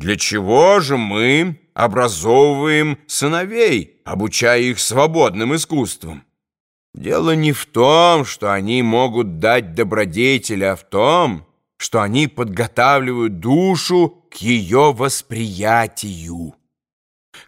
Для чего же мы образовываем сыновей, обучая их свободным искусствам? Дело не в том, что они могут дать добродетели, а в том, что они подготавливают душу к ее восприятию.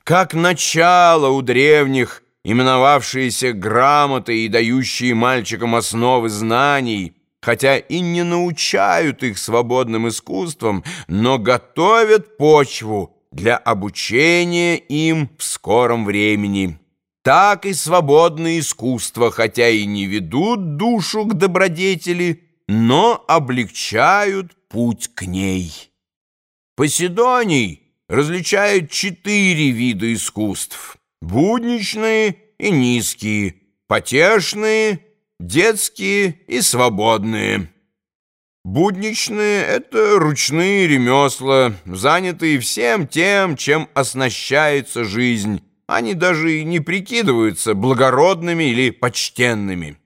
Как начало у древних, именовавшиеся грамотой и дающие мальчикам основы знаний, хотя и не научают их свободным искусствам, но готовят почву для обучения им в скором времени. Так и свободные искусства, хотя и не ведут душу к добродетели, но облегчают путь к ней. Поседоний различают четыре вида искусств – будничные и низкие, потешные, детские и свободные. Будничные – это ручные ремесла, занятые всем тем, чем оснащается жизнь. Они даже и не прикидываются благородными или почтенными.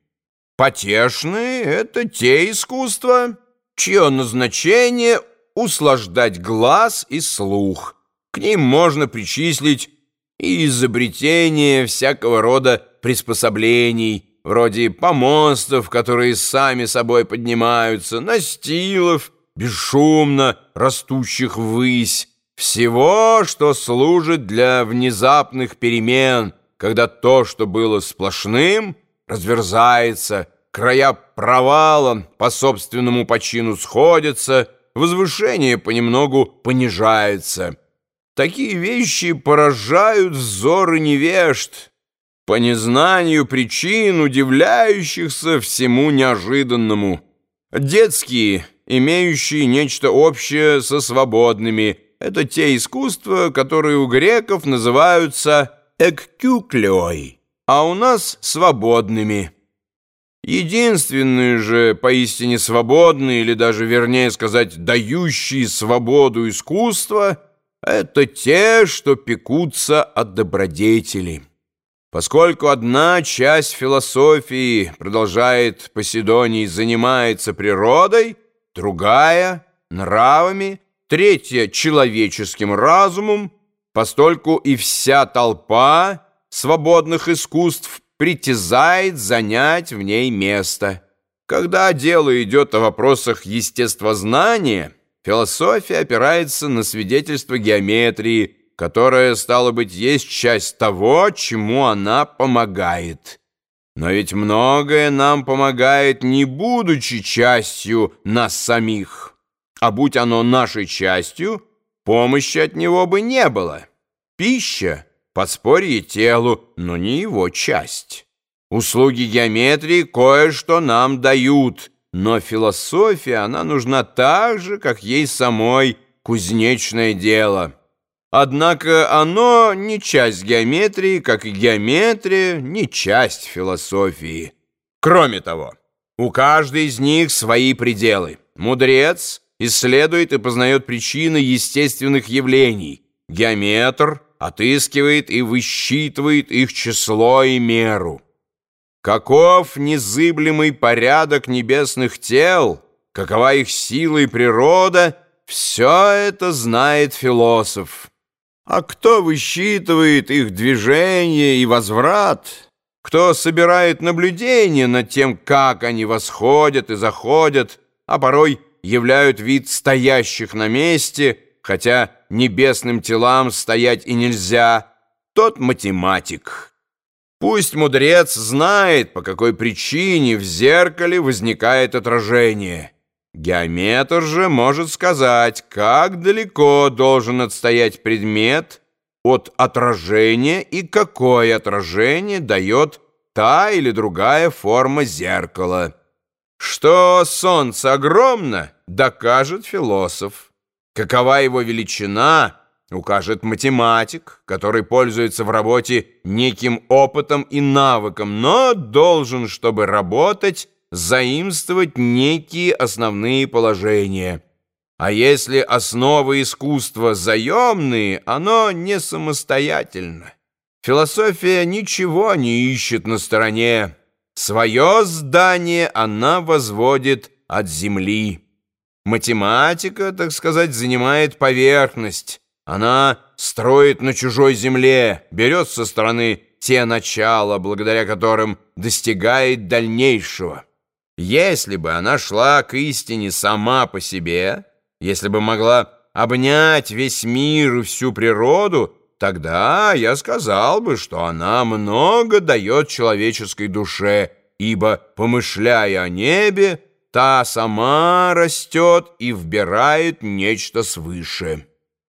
Потешные — это те искусства, чье назначение — услаждать глаз и слух. К ним можно причислить и изобретение всякого рода приспособлений, вроде помостов, которые сами собой поднимаются, настилов, бесшумно растущих ввысь, всего, что служит для внезапных перемен, когда то, что было сплошным — разверзается, края провала по собственному почину сходятся, возвышение понемногу понижается. Такие вещи поражают взоры невежд, по незнанию причин, удивляющихся всему неожиданному. Детские, имеющие нечто общее со свободными, это те искусства, которые у греков называются «эккюклеой» а у нас свободными. Единственные же поистине свободные, или даже вернее сказать, дающие свободу искусства, это те, что пекутся от добродетели. Поскольку одна часть философии, продолжает Поседоний, занимается природой, другая — нравами, третья — человеческим разумом, постольку и вся толпа — свободных искусств притязает занять в ней место. Когда дело идет о вопросах естествознания, философия опирается на свидетельство геометрии, которая, стало быть, есть часть того, чему она помогает. Но ведь многое нам помогает, не будучи частью нас самих. А будь оно нашей частью, помощи от него бы не было. Пища — подспорье телу, но не его часть. Услуги геометрии кое-что нам дают, но философия, она нужна так же, как ей самой кузнечное дело. Однако оно не часть геометрии, как и геометрия не часть философии. Кроме того, у каждой из них свои пределы. Мудрец исследует и познает причины естественных явлений. Геометр — отыскивает и высчитывает их число и меру. Каков незыблемый порядок небесных тел, какова их сила и природа, все это знает философ. А кто высчитывает их движение и возврат, кто собирает наблюдения над тем, как они восходят и заходят, а порой являют вид стоящих на месте – хотя небесным телам стоять и нельзя, тот математик. Пусть мудрец знает, по какой причине в зеркале возникает отражение. Геометр же может сказать, как далеко должен отстоять предмет от отражения и какое отражение дает та или другая форма зеркала. Что солнце огромно, докажет философ. Какова его величина, укажет математик, который пользуется в работе неким опытом и навыком, но должен, чтобы работать, заимствовать некие основные положения. А если основы искусства заемные, оно не самостоятельно. Философия ничего не ищет на стороне. Свое здание она возводит от земли. Математика, так сказать, занимает поверхность. Она строит на чужой земле, берет со стороны те начала, благодаря которым достигает дальнейшего. Если бы она шла к истине сама по себе, если бы могла обнять весь мир и всю природу, тогда я сказал бы, что она много дает человеческой душе, ибо, помышляя о небе, та сама растет и вбирает нечто свыше.